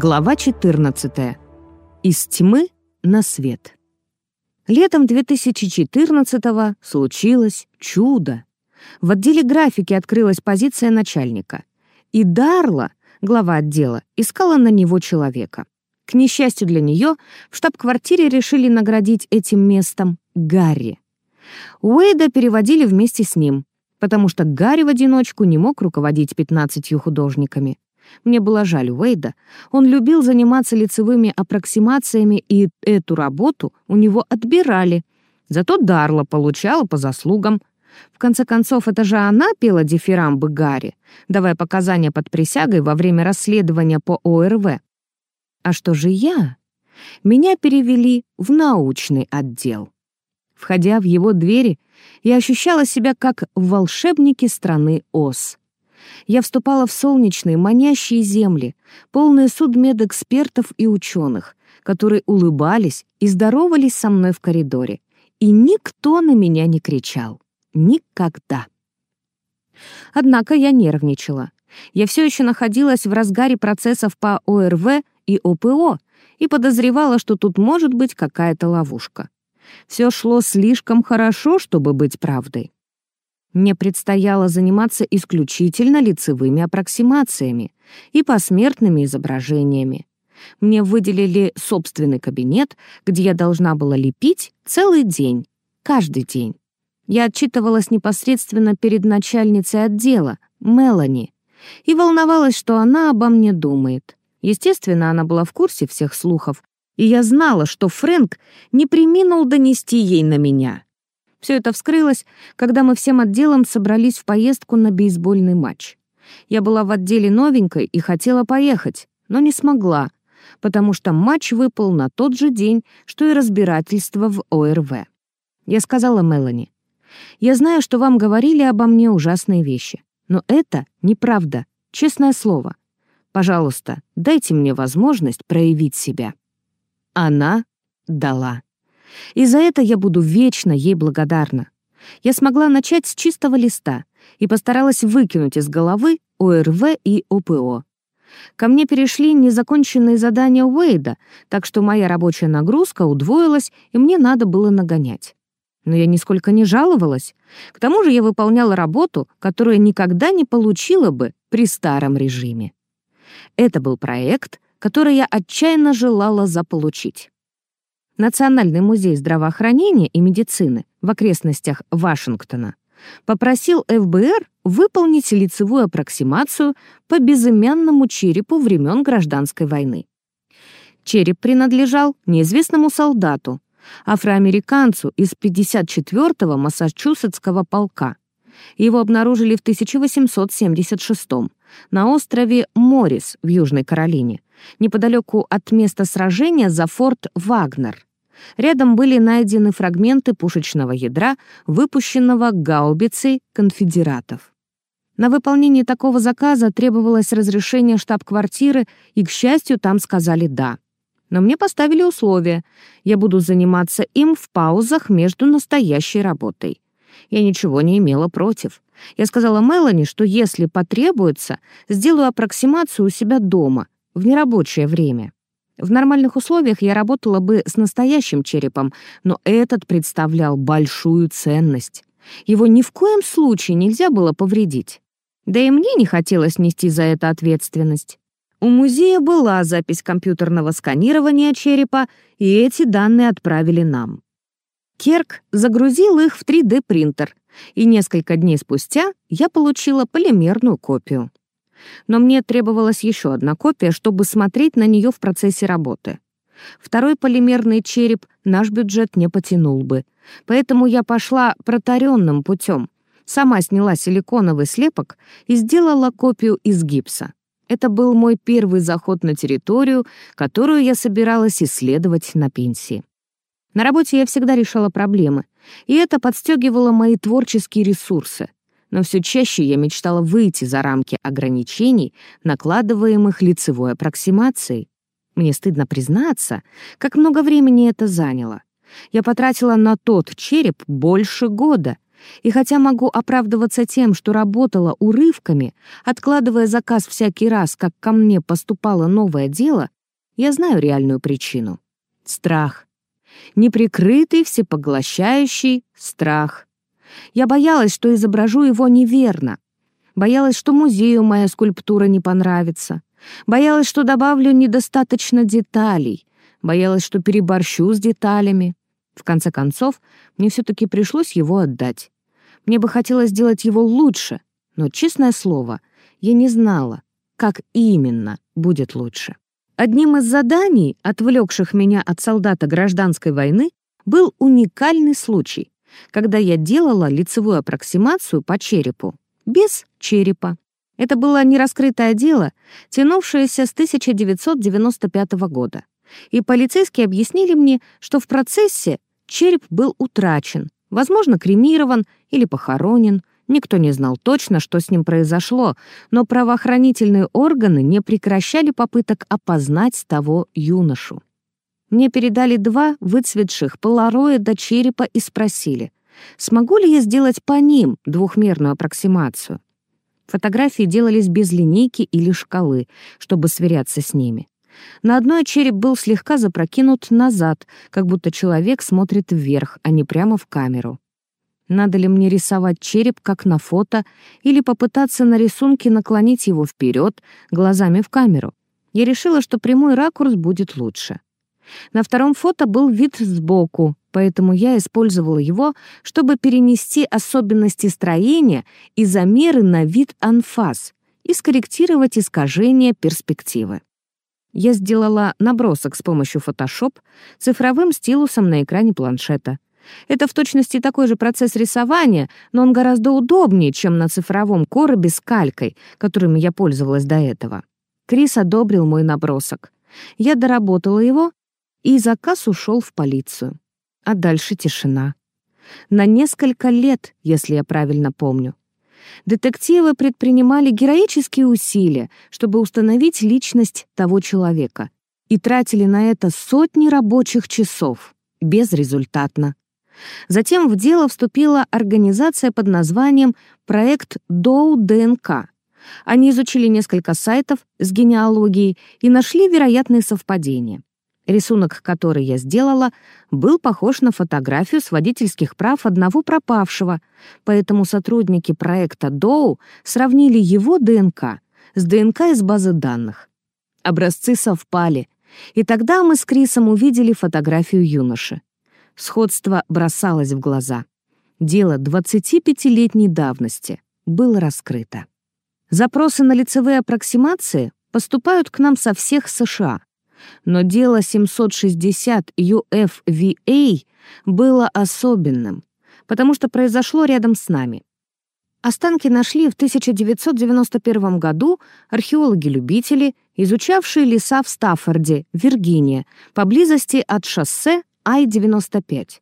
Глава 14. Из тьмы на свет. Летом 2014-го случилось чудо. В отделе графики открылась позиция начальника. И Дарла, глава отдела, искала на него человека. К несчастью для нее, в штаб-квартире решили наградить этим местом Гарри. Уэйда переводили вместе с ним, потому что Гарри в одиночку не мог руководить 15 художниками. Мне было жаль Уэйда. Он любил заниматься лицевыми аппроксимациями, и эту работу у него отбирали. Зато Дарла получала по заслугам. В конце концов, это же она пела дифирамбы Гарри, давая показания под присягой во время расследования по ОРВ. А что же я? Меня перевели в научный отдел. Входя в его двери, я ощущала себя как в волшебнике страны Оз я вступала в солнечные, манящие земли, полные судмедэкспертов и ученых, которые улыбались и здоровались со мной в коридоре. И никто на меня не кричал. Никогда. Однако я нервничала. Я все еще находилась в разгаре процессов по ОРВ и ОПО и подозревала, что тут может быть какая-то ловушка. Все шло слишком хорошо, чтобы быть правдой. Мне предстояло заниматься исключительно лицевыми аппроксимациями и посмертными изображениями. Мне выделили собственный кабинет, где я должна была лепить целый день, каждый день. Я отчитывалась непосредственно перед начальницей отдела, Мелани, и волновалась, что она обо мне думает. Естественно, она была в курсе всех слухов, и я знала, что Фрэнк не приминул донести ей на меня — все это вскрылось, когда мы всем отделом собрались в поездку на бейсбольный матч. Я была в отделе новенькой и хотела поехать, но не смогла, потому что матч выпал на тот же день, что и разбирательство в ОРВ. Я сказала Мелани, «Я знаю, что вам говорили обо мне ужасные вещи, но это неправда, честное слово. Пожалуйста, дайте мне возможность проявить себя». Она дала. И за это я буду вечно ей благодарна. Я смогла начать с чистого листа и постаралась выкинуть из головы ОРВ и ОПО. Ко мне перешли незаконченные задания Уэйда, так что моя рабочая нагрузка удвоилась, и мне надо было нагонять. Но я нисколько не жаловалась. К тому же я выполняла работу, которую никогда не получила бы при старом режиме. Это был проект, который я отчаянно желала заполучить. Национальный музей здравоохранения и медицины в окрестностях Вашингтона попросил ФБР выполнить лицевую аппроксимацию по безымянному черепу времен Гражданской войны. Череп принадлежал неизвестному солдату, афроамериканцу из 54-го Массачусетского полка. Его обнаружили в 1876 на острове Моррис в Южной Каролине, неподалеку от места сражения за форт Вагнер. Рядом были найдены фрагменты пушечного ядра, выпущенного гаубицей конфедератов. На выполнение такого заказа требовалось разрешение штаб-квартиры, и, к счастью, там сказали «да». Но мне поставили условие. Я буду заниматься им в паузах между настоящей работой. Я ничего не имела против. Я сказала Мелани, что если потребуется, сделаю аппроксимацию у себя дома, в нерабочее время. В нормальных условиях я работала бы с настоящим черепом, но этот представлял большую ценность. Его ни в коем случае нельзя было повредить. Да и мне не хотелось нести за это ответственность. У музея была запись компьютерного сканирования черепа, и эти данные отправили нам. Керк загрузил их в 3D-принтер, и несколько дней спустя я получила полимерную копию но мне требовалась еще одна копия, чтобы смотреть на нее в процессе работы. Второй полимерный череп наш бюджет не потянул бы, поэтому я пошла протаренным путем. Сама сняла силиконовый слепок и сделала копию из гипса. Это был мой первый заход на территорию, которую я собиралась исследовать на пенсии. На работе я всегда решала проблемы, и это подстегивало мои творческие ресурсы но все чаще я мечтала выйти за рамки ограничений, накладываемых лицевой аппроксимацией. Мне стыдно признаться, как много времени это заняло. Я потратила на тот череп больше года, И хотя могу оправдываться тем, что работала урывками, откладывая заказ всякий раз, как ко мне поступало новое дело, я знаю реальную причину. Страх. Неприкрытый, всепоглощающий страх. Я боялась, что изображу его неверно. Боялась, что музею моя скульптура не понравится. Боялась, что добавлю недостаточно деталей. Боялась, что переборщу с деталями. В конце концов, мне все-таки пришлось его отдать. Мне бы хотелось сделать его лучше, но, честное слово, я не знала, как именно будет лучше. Одним из заданий, отвлекших меня от солдата гражданской войны, был уникальный случай, когда я делала лицевую аппроксимацию по черепу, без черепа. Это было нераскрытое дело, тянувшееся с 1995 года. И полицейские объяснили мне, что в процессе череп был утрачен, возможно, кремирован или похоронен. Никто не знал точно, что с ним произошло, но правоохранительные органы не прекращали попыток опознать того юношу. Мне передали два выцветших полароида черепа и спросили, смогу ли я сделать по ним двухмерную аппроксимацию. Фотографии делались без линейки или шкалы, чтобы сверяться с ними. На одной череп был слегка запрокинут назад, как будто человек смотрит вверх, а не прямо в камеру. Надо ли мне рисовать череп, как на фото, или попытаться на рисунке наклонить его вперед, глазами в камеру? Я решила, что прямой ракурс будет лучше. На втором фото был вид сбоку, поэтому я использовала его, чтобы перенести особенности строения и замеры на вид анфас и скорректировать искажение перспективы. Я сделала набросок с помощью Photoshop цифровым стилусом на экране планшета. Это в точности такой же процесс рисования, но он гораздо удобнее, чем на цифровом коробе с калькой, которым я пользовалась до этого. Крис одобрил мой набросок. Я доработала его и заказ ушел в полицию. А дальше тишина. На несколько лет, если я правильно помню. Детективы предпринимали героические усилия, чтобы установить личность того человека, и тратили на это сотни рабочих часов, безрезультатно. Затем в дело вступила организация под названием «Проект Доу ДНК», они изучили несколько сайтов с генеалогией и нашли вероятные совпадения. Рисунок, который я сделала, был похож на фотографию с водительских прав одного пропавшего, поэтому сотрудники проекта Доу сравнили его ДНК с ДНК из базы данных. Образцы совпали, и тогда мы с Крисом увидели фотографию юноши. Сходство бросалось в глаза. Дело 25-летней давности было раскрыто. Запросы на лицевые аппроксимации поступают к нам со всех США — но дело 760 UFVA было особенным, потому что произошло рядом с нами. Останки нашли в 1991 году археологи-любители, изучавшие леса в Стаффорде, Виргиния, поблизости от шоссе Ай-95.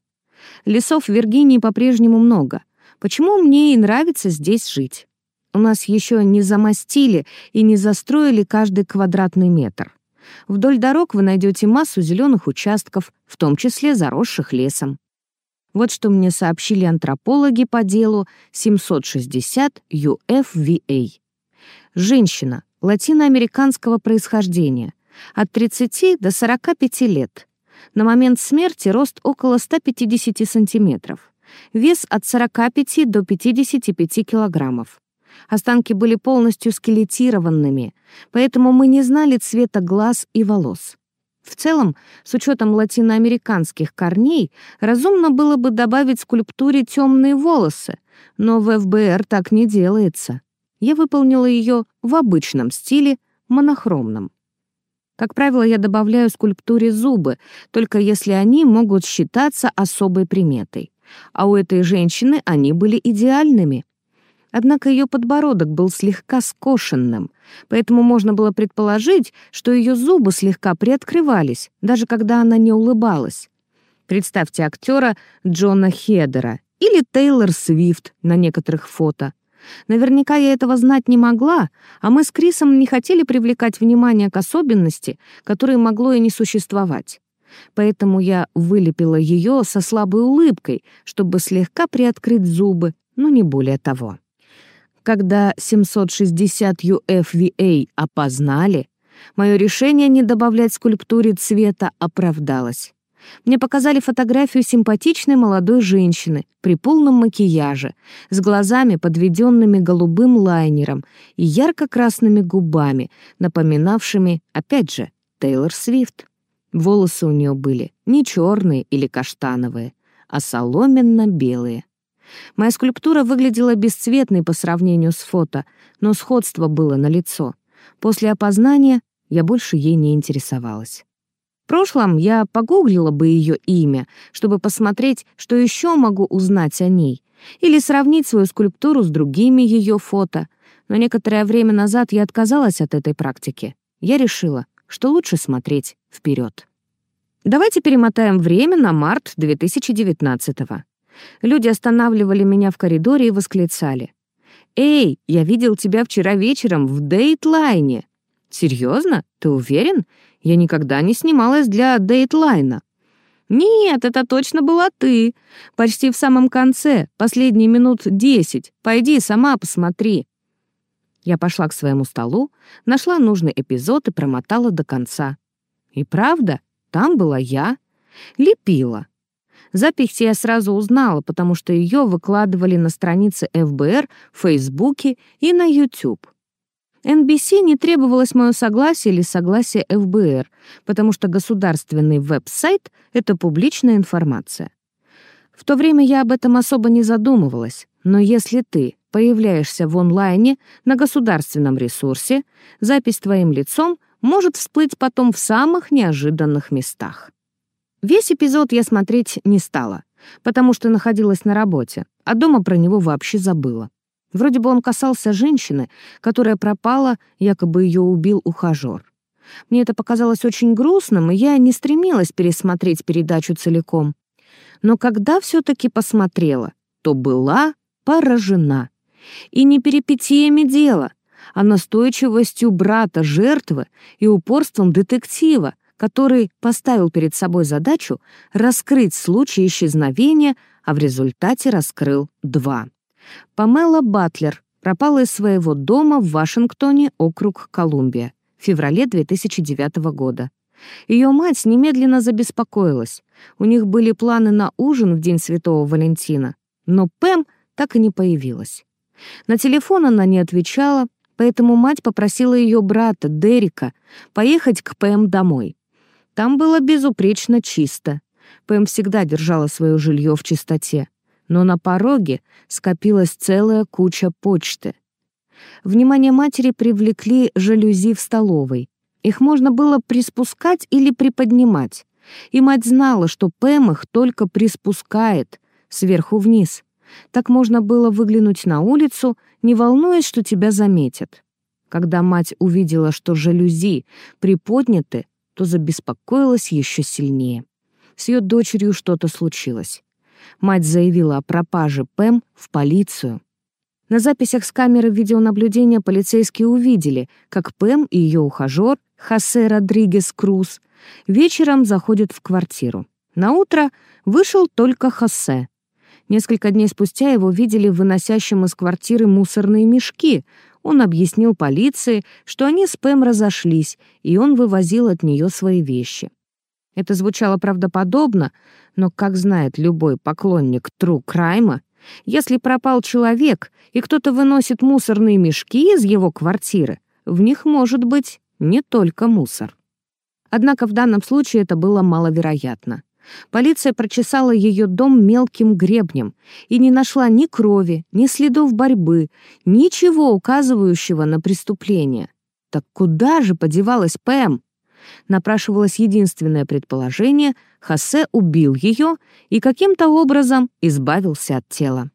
Лесов в Виргинии по-прежнему много. Почему мне и нравится здесь жить? У нас еще не замостили и не застроили каждый квадратный метр. Вдоль дорог вы найдете массу зеленых участков, в том числе заросших лесом. Вот что мне сообщили антропологи по делу 760 UFVA. Женщина латиноамериканского происхождения, от 30 до 45 лет. На момент смерти рост около 150 сантиметров. Вес от 45 до 55 килограммов. Останки были полностью скелетированными, поэтому мы не знали цвета глаз и волос. В целом, с учетом латиноамериканских корней, разумно было бы добавить скульптуре темные волосы, но в ФБР так не делается. Я выполнила ее в обычном стиле, монохромном. Как правило, я добавляю скульптуре зубы, только если они могут считаться особой приметой. А у этой женщины они были идеальными. Однако ее подбородок был слегка скошенным, поэтому можно было предположить, что ее зубы слегка приоткрывались, даже когда она не улыбалась. Представьте актера Джона Хедера или Тейлор Свифт на некоторых фото. Наверняка я этого знать не могла, а мы с Крисом не хотели привлекать внимание к особенности, которой могло и не существовать. Поэтому я вылепила ее со слабой улыбкой, чтобы слегка приоткрыть зубы, но не более того. Когда 760 UFVA опознали, мое решение не добавлять скульптуре цвета оправдалось. Мне показали фотографию симпатичной молодой женщины при полном макияже, с глазами, подведенными голубым лайнером и ярко-красными губами, напоминавшими, опять же, Тейлор Свифт. Волосы у нее были не черные или каштановые, а соломенно-белые. Моя скульптура выглядела бесцветной по сравнению с фото, но сходство было налицо. После опознания я больше ей не интересовалась. В прошлом я погуглила бы ее имя, чтобы посмотреть, что еще могу узнать о ней, или сравнить свою скульптуру с другими ее фото, но некоторое время назад я отказалась от этой практики. Я решила, что лучше смотреть вперед. Давайте перемотаем время на март 2019 -го. Люди останавливали меня в коридоре и восклицали. «Эй, я видел тебя вчера вечером в Дейтлайне!» «Серьезно? Ты уверен? Я никогда не снималась для Дейтлайна». «Нет, это точно была ты. Почти в самом конце, последние минут десять. Пойди, сама посмотри». Я пошла к своему столу, нашла нужный эпизод и промотала до конца. И правда, там была я. Лепила. Запись я сразу узнала, потому что ее выкладывали на странице ФБР, Фейсбуке и на YouTube. NBC не требовалось мое согласие или согласие ФБР, потому что государственный веб-сайт — это публичная информация. В то время я об этом особо не задумывалась, но если ты появляешься в онлайне на государственном ресурсе, запись твоим лицом может всплыть потом в самых неожиданных местах. Весь эпизод я смотреть не стала, потому что находилась на работе, а дома про него вообще забыла. Вроде бы он касался женщины, которая пропала, якобы ее убил ухажер. Мне это показалось очень грустным, и я не стремилась пересмотреть передачу целиком. Но когда все-таки посмотрела, то была поражена. И не перипетиями дела, а настойчивостью брата жертвы и упорством детектива, который поставил перед собой задачу раскрыть случай исчезновения, а в результате раскрыл два. Памела Батлер пропала из своего дома в Вашингтоне, округ Колумбия, в феврале 2009 года. Ее мать немедленно забеспокоилась. У них были планы на ужин в День Святого Валентина, но Пэм так и не появилась. На телефон она не отвечала, поэтому мать попросила ее брата, Дерека, поехать к Пэм домой. Там было безупречно чисто. Пэм всегда держала свое жилье в чистоте но на пороге скопилась целая куча почты. Внимание матери привлекли жалюзи в столовой. Их можно было приспускать или приподнимать. И мать знала, что Пэм их только приспускает, сверху вниз. Так можно было выглянуть на улицу, не волнуясь, что тебя заметят. Когда мать увидела, что жалюзи приподняты, то забеспокоилась еще сильнее. С ее дочерью что-то случилось. Мать заявила о пропаже Пэм в полицию. На записях с камеры видеонаблюдения полицейские увидели, как Пэм и ее ухажер, Хосе Родригес Круз, вечером заходят в квартиру. На утро вышел только Хосе. Несколько дней спустя его видели выносящим из квартиры мусорные мешки. Он объяснил полиции, что они с Пэм разошлись, и он вывозил от нее свои вещи. Это звучало правдоподобно, но, как знает любой поклонник Тру Крайма, если пропал человек, и кто-то выносит мусорные мешки из его квартиры, в них может быть не только мусор. Однако в данном случае это было маловероятно. Полиция прочесала ее дом мелким гребнем и не нашла ни крови, ни следов борьбы, ничего указывающего на преступление. Так куда же подевалась Пэм? напрашивалось единственное предположение — Хосе убил ее и каким-то образом избавился от тела.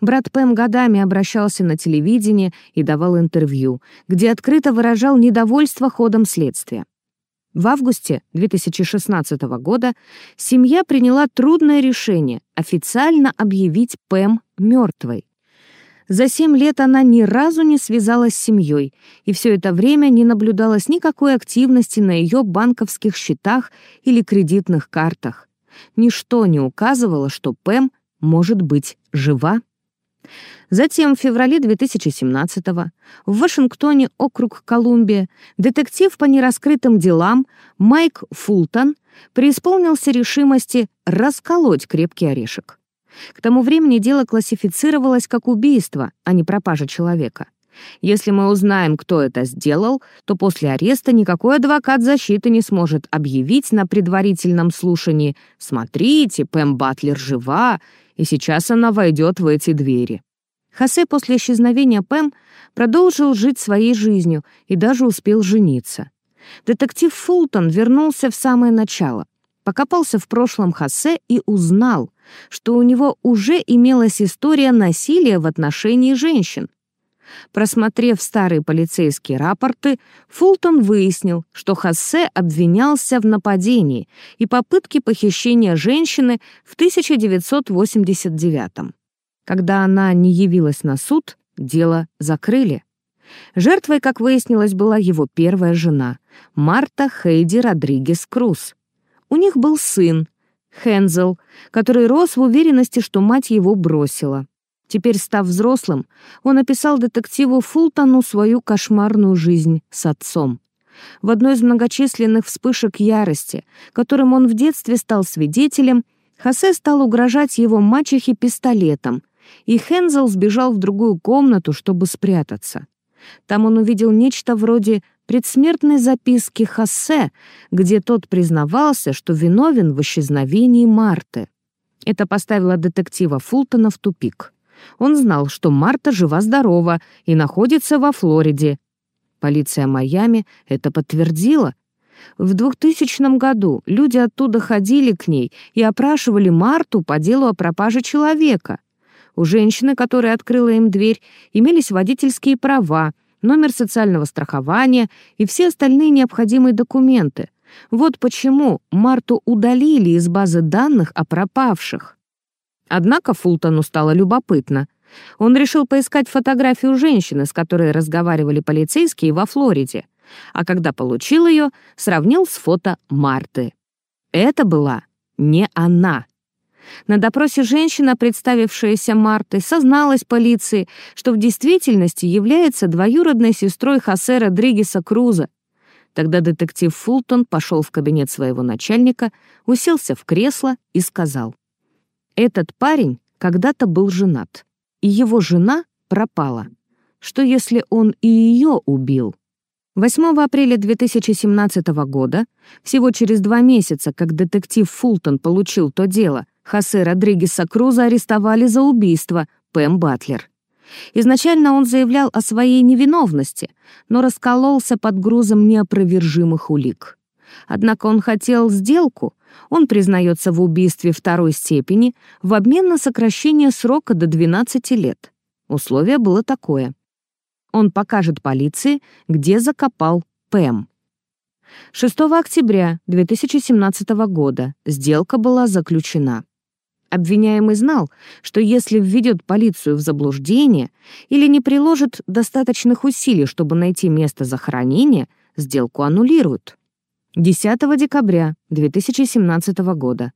Брат Пэм годами обращался на телевидение и давал интервью, где открыто выражал недовольство ходом следствия. В августе 2016 года семья приняла трудное решение официально объявить Пэм мертвой. За семь лет она ни разу не связалась с семьей, и все это время не наблюдалось никакой активности на ее банковских счетах или кредитных картах. Ничто не указывало, что Пэм может быть жива. Затем в феврале 2017-го в Вашингтоне, округ Колумбия, детектив по нераскрытым делам Майк Фултон преисполнился решимости расколоть крепкий орешек. К тому времени дело классифицировалось как убийство, а не пропажа человека. Если мы узнаем, кто это сделал, то после ареста никакой адвокат защиты не сможет объявить на предварительном слушании «Смотрите, Пэм Батлер жива, и сейчас она войдет в эти двери». Хосе после исчезновения Пэм продолжил жить своей жизнью и даже успел жениться. Детектив Фултон вернулся в самое начало, покопался в прошлом Хосе и узнал, что у него уже имелась история насилия в отношении женщин. Просмотрев старые полицейские рапорты, Фултон выяснил, что Хоссе обвинялся в нападении и попытке похищения женщины в 1989 -м. Когда она не явилась на суд, дело закрыли. Жертвой, как выяснилось, была его первая жена, Марта Хейди Родригес Круз. У них был сын, Хензел, который рос в уверенности, что мать его бросила. Теперь, став взрослым, он описал детективу Фултону свою кошмарную жизнь с отцом. В одной из многочисленных вспышек ярости, которым он в детстве стал свидетелем, Хосе стал угрожать его мачехе пистолетом, и Хензел сбежал в другую комнату, чтобы спрятаться. Там он увидел нечто вроде предсмертной записки Хоссе, где тот признавался, что виновен в исчезновении Марты. Это поставило детектива Фултона в тупик. Он знал, что Марта жива-здорова и находится во Флориде. Полиция Майами это подтвердила. В 2000 году люди оттуда ходили к ней и опрашивали Марту по делу о пропаже человека. У женщины, которая открыла им дверь, имелись водительские права, номер социального страхования и все остальные необходимые документы. Вот почему Марту удалили из базы данных о пропавших. Однако Фултону стало любопытно. Он решил поискать фотографию женщины, с которой разговаривали полицейские во Флориде, а когда получил ее, сравнил с фото Марты. Это была не она. На допросе женщина, представившаяся Мартой, созналась полиции, что в действительности является двоюродной сестрой Хосе Родригеса Круза. Тогда детектив Фултон пошел в кабинет своего начальника, уселся в кресло и сказал, «Этот парень когда-то был женат, и его жена пропала. Что если он и ее убил?» 8 апреля 2017 года, всего через два месяца, как детектив Фултон получил то дело, Хосе Родригеса Круза арестовали за убийство Пэм Батлер. Изначально он заявлял о своей невиновности, но раскололся под грузом неопровержимых улик. Однако он хотел сделку, он признается в убийстве второй степени в обмен на сокращение срока до 12 лет. Условие было такое. Он покажет полиции, где закопал Пэм. 6 октября 2017 года сделка была заключена. Обвиняемый знал, что если введет полицию в заблуждение или не приложит достаточных усилий, чтобы найти место захоронения, сделку аннулируют. 10 декабря 2017 года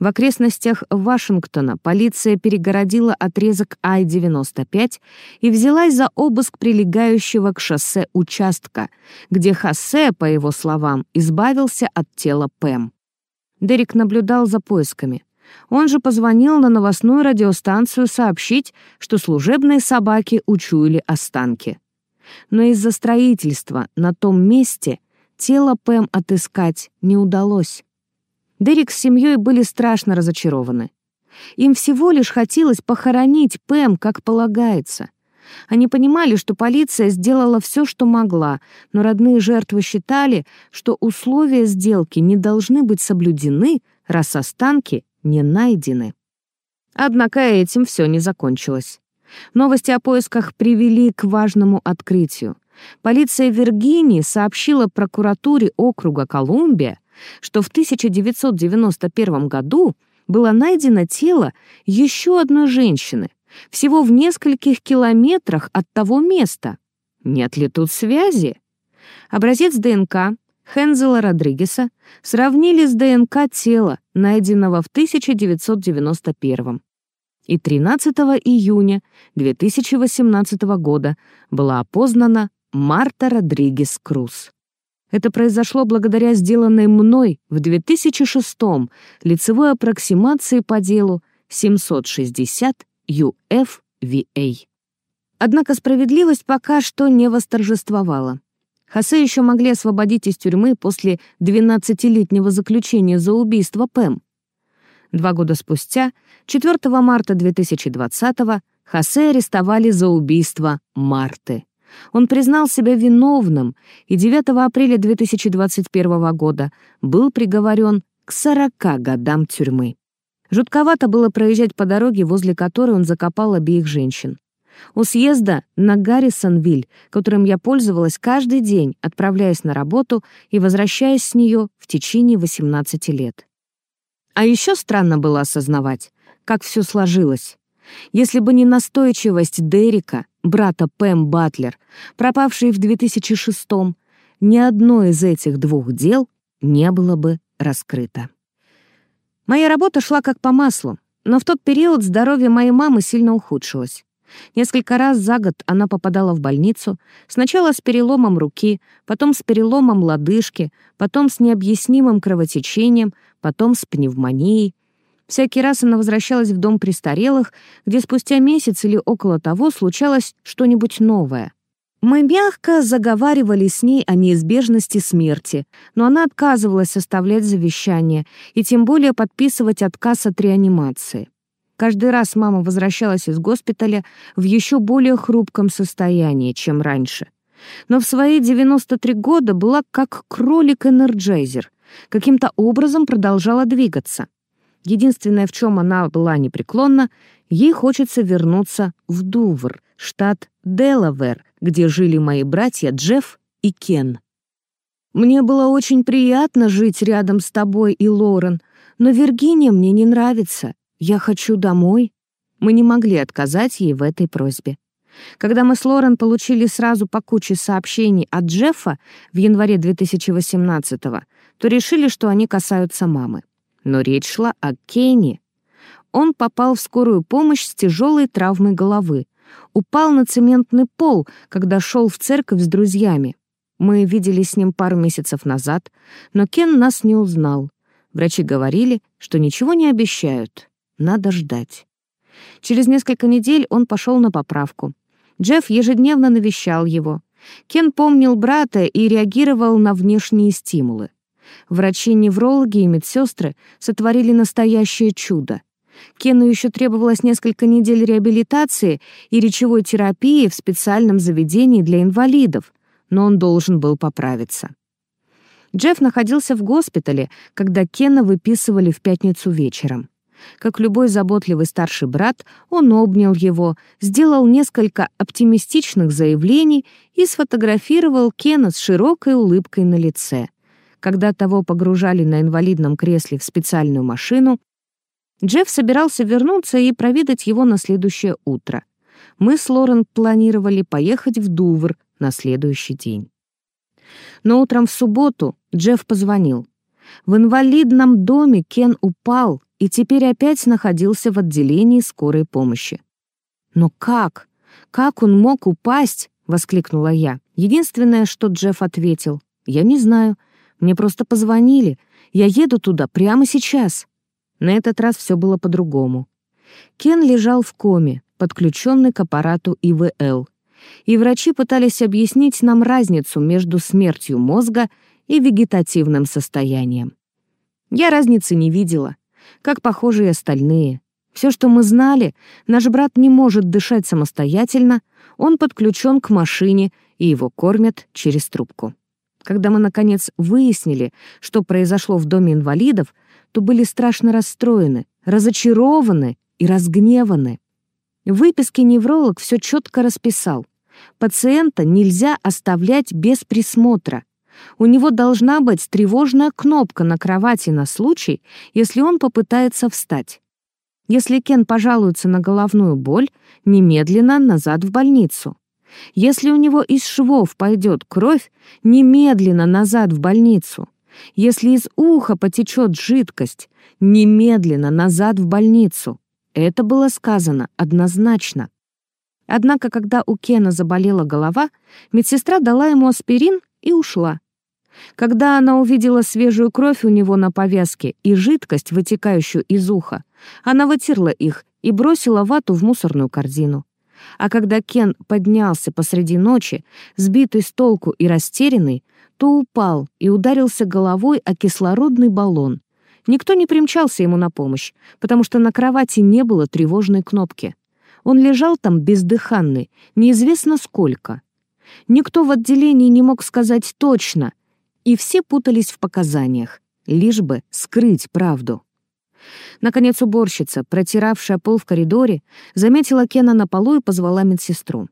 в окрестностях Вашингтона полиция перегородила отрезок Ай-95 и взялась за обыск прилегающего к шоссе участка, где Хосе, по его словам, избавился от тела Пэм. Дерек наблюдал за поисками. Он же позвонил на новостную радиостанцию сообщить, что служебные собаки учуяли останки. Но из-за строительства на том месте тело Пэм отыскать не удалось. Дерек с семьей были страшно разочарованы. Им всего лишь хотелось похоронить Пэм, как полагается. Они понимали, что полиция сделала все, что могла, но родные жертвы считали, что условия сделки не должны быть соблюдены, раз останки не найдены. Однако этим все не закончилось. Новости о поисках привели к важному открытию. Полиция Виргинии сообщила прокуратуре округа Колумбия, что в 1991 году было найдено тело еще одной женщины, всего в нескольких километрах от того места. Нет ли тут связи? Образец ДНК Хензела Родригеса сравнили с ДНК тела, найденного в 1991 и 13 июня 2018 года была опознана Марта Родригес Круз. Это произошло благодаря сделанной мной в 2006 лицевой аппроксимации по делу 760 UFVA. Однако справедливость пока что не восторжествовала. Хосе еще могли освободить из тюрьмы после 12-летнего заключения за убийство Пэм. Два года спустя, 4 марта 2020-го, Хосе арестовали за убийство Марты. Он признал себя виновным и 9 апреля 2021 года был приговорен к 40 годам тюрьмы. Жутковато было проезжать по дороге, возле которой он закопал обеих женщин. У съезда на Гаррисонвиль, которым я пользовалась каждый день, отправляясь на работу и возвращаясь с нее в течение 18 лет. А еще странно было осознавать, как все сложилось. Если бы не настойчивость Дерека, брата Пэм Батлер, пропавшей в 2006-м, ни одно из этих двух дел не было бы раскрыто. Моя работа шла как по маслу, но в тот период здоровье моей мамы сильно ухудшилось. Несколько раз за год она попадала в больницу, сначала с переломом руки, потом с переломом лодыжки, потом с необъяснимым кровотечением, потом с пневмонией. Всякий раз она возвращалась в дом престарелых, где спустя месяц или около того случалось что-нибудь новое. Мы мягко заговаривали с ней о неизбежности смерти, но она отказывалась оставлять завещание и тем более подписывать отказ от реанимации. Каждый раз мама возвращалась из госпиталя в еще более хрупком состоянии, чем раньше. Но в свои 93 года была как кролик-энерджайзер, каким-то образом продолжала двигаться. Единственное, в чем она была непреклонна, ей хочется вернуться в Дувр, штат Делавер, где жили мои братья Джефф и Кен. «Мне было очень приятно жить рядом с тобой и Лорен, но Виргиния мне не нравится. Я хочу домой». Мы не могли отказать ей в этой просьбе. Когда мы с Лорен получили сразу по куче сообщений от Джеффа в январе 2018-го, то решили, что они касаются мамы. Но речь шла о Кенни. Он попал в скорую помощь с тяжелой травмой головы. Упал на цементный пол, когда шел в церковь с друзьями. Мы виделись с ним пару месяцев назад, но Кен нас не узнал. Врачи говорили, что ничего не обещают. Надо ждать. Через несколько недель он пошел на поправку. Джефф ежедневно навещал его. Кен помнил брата и реагировал на внешние стимулы. Врачи-неврологи и медсестры сотворили настоящее чудо. Кену еще требовалось несколько недель реабилитации и речевой терапии в специальном заведении для инвалидов, но он должен был поправиться. Джефф находился в госпитале, когда Кена выписывали в пятницу вечером. Как любой заботливый старший брат, он обнял его, сделал несколько оптимистичных заявлений и сфотографировал Кена с широкой улыбкой на лице. Когда того погружали на инвалидном кресле в специальную машину, Джефф собирался вернуться и проведать его на следующее утро. Мы с Лорен планировали поехать в Дувр на следующий день. Но утром в субботу Джефф позвонил. В инвалидном доме Кен упал и теперь опять находился в отделении скорой помощи. «Но как? Как он мог упасть?» — воскликнула я. Единственное, что Джефф ответил, «Я не знаю. Мне просто позвонили. Я еду туда прямо сейчас». На этот раз все было по-другому. Кен лежал в коме, подключенный к аппарату ИВЛ. И врачи пытались объяснить нам разницу между смертью мозга и вегетативным состоянием. Я разницы не видела, как похожи и остальные. Все, что мы знали, наш брат не может дышать самостоятельно, он подключен к машине, и его кормят через трубку. Когда мы, наконец, выяснили, что произошло в доме инвалидов, то были страшно расстроены, разочарованы и разгневаны. В выписке невролог все четко расписал. Пациента нельзя оставлять без присмотра. У него должна быть тревожная кнопка на кровати на случай, если он попытается встать. Если Кен пожалуется на головную боль, немедленно назад в больницу. Если у него из швов пойдет кровь, немедленно назад в больницу. Если из уха потечет жидкость, немедленно назад в больницу. Это было сказано однозначно. Однако, когда у Кена заболела голова, медсестра дала ему аспирин и ушла. Когда она увидела свежую кровь у него на повязке и жидкость, вытекающую из уха, она вытерла их и бросила вату в мусорную корзину. А когда Кен поднялся посреди ночи, сбитый с толку и растерянный, то упал и ударился головой о кислородный баллон. Никто не примчался ему на помощь, потому что на кровати не было тревожной кнопки. Он лежал там бездыханный, неизвестно сколько. Никто в отделении не мог сказать точно, и все путались в показаниях, лишь бы скрыть правду. Наконец уборщица, протиравшая пол в коридоре, заметила Кена на полу и позвала медсестру.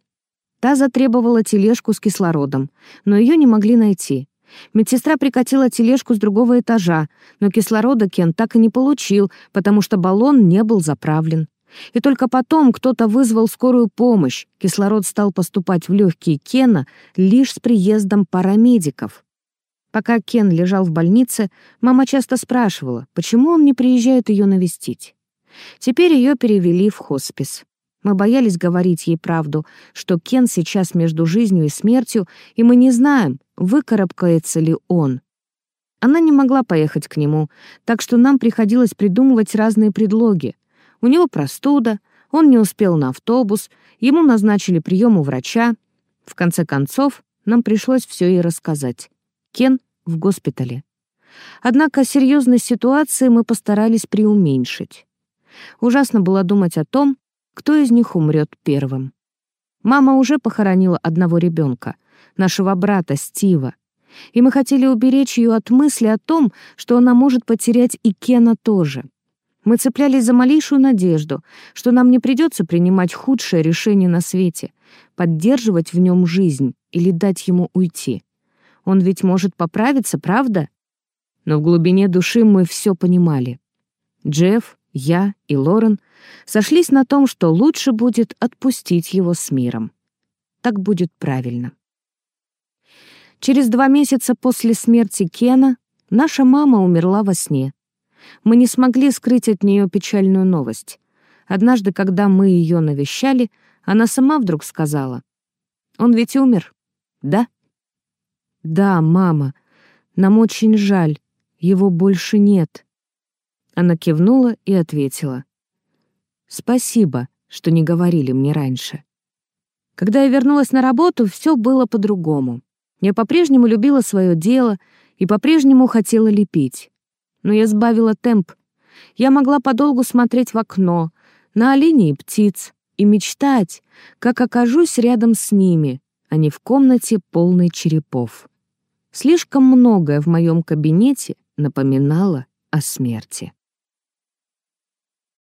Та затребовала тележку с кислородом, но ее не могли найти. Медсестра прикатила тележку с другого этажа, но кислорода Кен так и не получил, потому что баллон не был заправлен. И только потом кто-то вызвал скорую помощь. Кислород стал поступать в легкие Кена лишь с приездом парамедиков. Пока Кен лежал в больнице, мама часто спрашивала, почему он не приезжает ее навестить. Теперь ее перевели в хоспис. Мы боялись говорить ей правду, что Кен сейчас между жизнью и смертью, и мы не знаем, выкарабкается ли он. Она не могла поехать к нему, так что нам приходилось придумывать разные предлоги. У него простуда, он не успел на автобус, ему назначили прием у врача. В конце концов, нам пришлось все ей рассказать. Кен в госпитале. Однако серьезность ситуации мы постарались преуменьшить. Ужасно было думать о том, кто из них умрет первым. Мама уже похоронила одного ребенка, нашего брата Стива, и мы хотели уберечь ее от мысли о том, что она может потерять и Кена тоже. Мы цеплялись за малейшую надежду, что нам не придется принимать худшее решение на свете, поддерживать в нем жизнь или дать ему уйти. Он ведь может поправиться, правда? Но в глубине души мы все понимали. Джефф, я и Лорен сошлись на том, что лучше будет отпустить его с миром. Так будет правильно. Через два месяца после смерти Кена наша мама умерла во сне. Мы не смогли скрыть от нее печальную новость. Однажды, когда мы ее навещали, она сама вдруг сказала, «Он ведь умер, да?» «Да, мама, нам очень жаль, его больше нет». Она кивнула и ответила. «Спасибо, что не говорили мне раньше». Когда я вернулась на работу, все было по-другому. Я по-прежнему любила свое дело и по-прежнему хотела лепить. Но я сбавила темп. Я могла подолгу смотреть в окно, на оленей и птиц, и мечтать, как окажусь рядом с ними, а не в комнате полной черепов. Слишком многое в моем кабинете напоминало о смерти.